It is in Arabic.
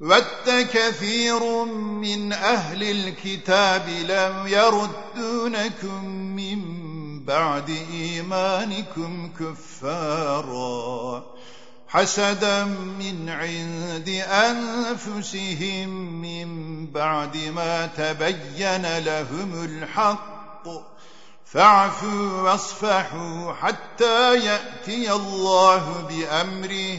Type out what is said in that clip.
ود كثير من أهل الكتاب لم يردونكم من بعد إيمانكم كفارا حسدا من عند أنفسهم من بعد ما تبين لهم الحق فاعفوا واصفحوا حتى يأتي الله بأمره